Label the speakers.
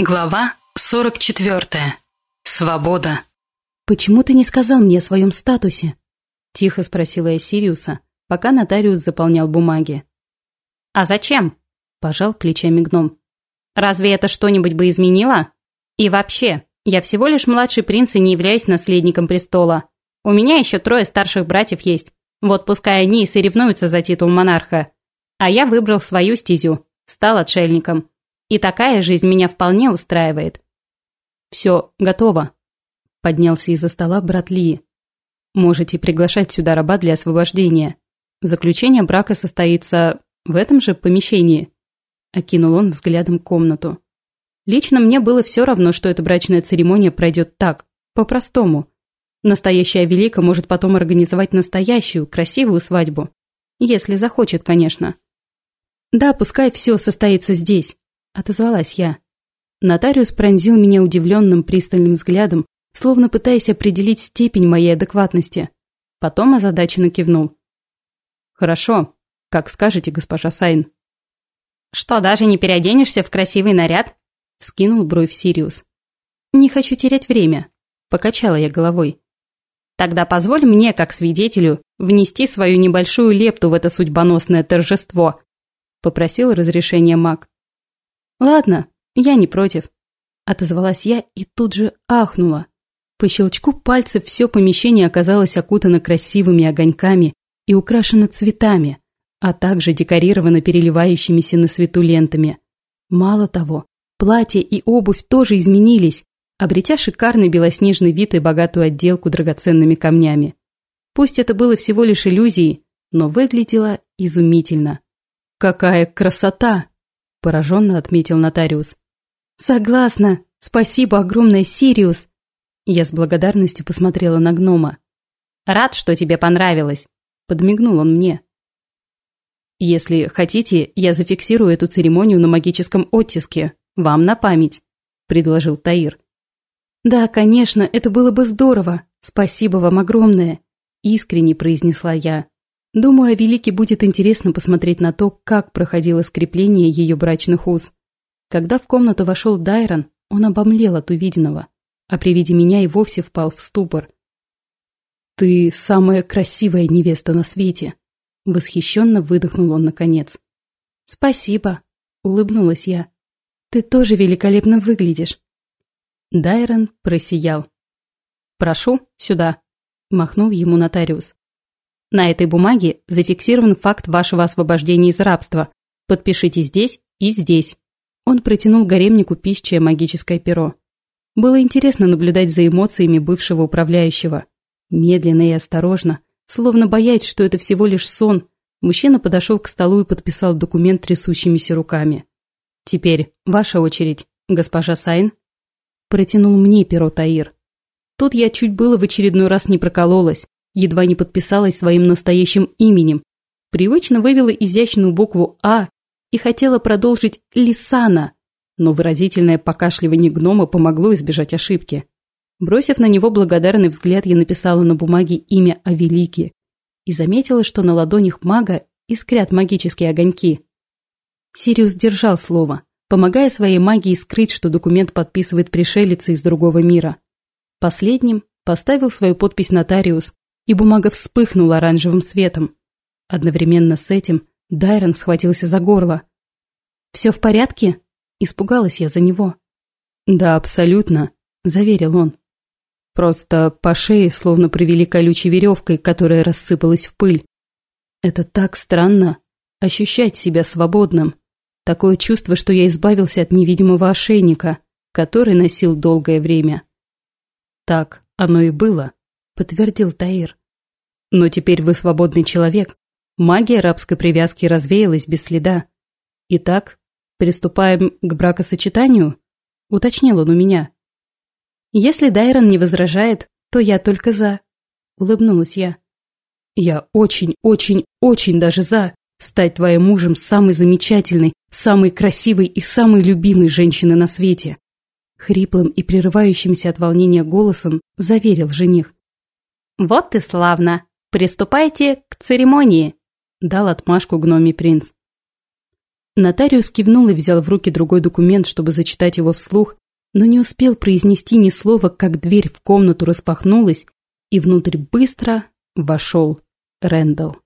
Speaker 1: Глава 44. Свобода.
Speaker 2: «Почему ты не сказал мне о своем статусе?» – тихо спросила я Сириуса, пока нотариус заполнял бумаги.
Speaker 3: «А зачем?»
Speaker 2: – пожал плечами гном.
Speaker 3: «Разве это что-нибудь бы изменило? И вообще, я всего лишь младший принц и не являюсь наследником престола. У меня еще трое старших братьев есть. Вот пускай они и соревнуются за титул монарха. А я выбрал свою стезю, стал отшельником». И такая жизнь меня вполне устраивает.
Speaker 2: Все, готово. Поднялся из-за стола брат Ли. Можете приглашать сюда раба для освобождения. Заключение брака состоится в этом же помещении. Окинул он взглядом комнату. Лично мне было все равно, что эта брачная церемония пройдет так, по-простому. Настоящая Велика может потом организовать настоящую, красивую свадьбу. Если захочет, конечно. Да, пускай все состоится здесь отозвалась я. Нотариус пронзил меня удивленным пристальным взглядом, словно пытаясь определить степень моей адекватности. Потом озадаченно кивнул. «Хорошо, как скажете, госпожа Сайн».
Speaker 3: «Что, даже не переоденешься в красивый наряд?» — скинул бровь Сириус.
Speaker 2: «Не хочу терять время», — покачала я головой.
Speaker 3: «Тогда позволь мне, как свидетелю, внести свою небольшую лепту в это судьбоносное торжество», — попросил разрешения маг.
Speaker 2: «Ладно, я не против», — отозвалась я и тут же ахнула. По щелчку пальцев все помещение оказалось окутано красивыми огоньками и украшено цветами, а также декорировано переливающимися на свету лентами. Мало того, платье и обувь тоже изменились, обретя шикарный белоснежный вид и богатую отделку драгоценными камнями. Пусть это было всего лишь иллюзией, но выглядело изумительно. «Какая красота!» – пораженно отметил нотариус. «Согласна. Спасибо огромное, Сириус!» Я с благодарностью посмотрела на гнома.
Speaker 3: «Рад, что тебе понравилось!» – подмигнул он мне.
Speaker 2: «Если хотите, я зафиксирую эту церемонию на магическом оттиске. Вам на память», – предложил Таир. «Да, конечно, это было бы здорово. Спасибо вам огромное», – искренне произнесла я. Думаю, Велике будет интересно посмотреть на то, как проходило скрепление ее брачных уз. Когда в комнату вошел Дайрон, он обомлел от увиденного, а при виде меня и вовсе впал в ступор. «Ты самая красивая невеста на свете!» Восхищенно выдохнул он наконец. «Спасибо», — улыбнулась я. «Ты тоже великолепно выглядишь». Дайрон просиял.
Speaker 3: «Прошу, сюда», —
Speaker 2: махнул ему нотариус.
Speaker 3: На этой бумаге зафиксирован факт вашего освобождения из рабства. Подпишите здесь и здесь».
Speaker 2: Он протянул гаремнику пищее магическое перо. Было интересно наблюдать за эмоциями бывшего управляющего. Медленно и осторожно, словно боясь, что это всего лишь сон, мужчина подошел к столу и подписал документ трясущимися руками. «Теперь ваша очередь, госпожа Сайн». Протянул мне перо Таир. Тут я чуть было в очередной раз не прокололась, едва не подписалась своим настоящим именем, привычно вывела изящную букву «А» и хотела продолжить «Лисана», но выразительное покашливание гнома помогло избежать ошибки. Бросив на него благодарный взгляд, я написала на бумаге имя Авелики и заметила, что на ладонях мага искрят магические огоньки. Сириус держал слово, помогая своей магии скрыть, что документ подписывает пришелец из другого мира. Последним поставил свою подпись нотариус, и бумага вспыхнула оранжевым светом. Одновременно с этим Дайрон схватился за горло. «Все в порядке?» – испугалась я за него. «Да, абсолютно», – заверил он. Просто по шее словно провели колючей веревкой, которая рассыпалась в пыль. Это так странно – ощущать себя свободным. Такое чувство, что я избавился от невидимого ошейника, который носил долгое время. Так оно и было, подтвердил Таир. Но теперь вы свободный человек. Магия рабской привязки развеялась без следа. Итак, приступаем к бракосочетанию? Уточнил он у меня. Если Дайрон не возражает, то я только за. Улыбнулась я. Я очень, очень, очень даже за стать твоим мужем самой замечательной, самой красивой и самой любимой женщины на свете. Хриплым и прерывающимся от волнения голосом заверил жених.
Speaker 3: «Вот ты славно!» «Приступайте к церемонии», — дал отмашку гномий принц.
Speaker 2: Нотариус кивнул и взял в руки другой документ, чтобы зачитать его вслух, но не успел произнести ни слова, как дверь в комнату распахнулась, и внутрь быстро вошел Рэндалл.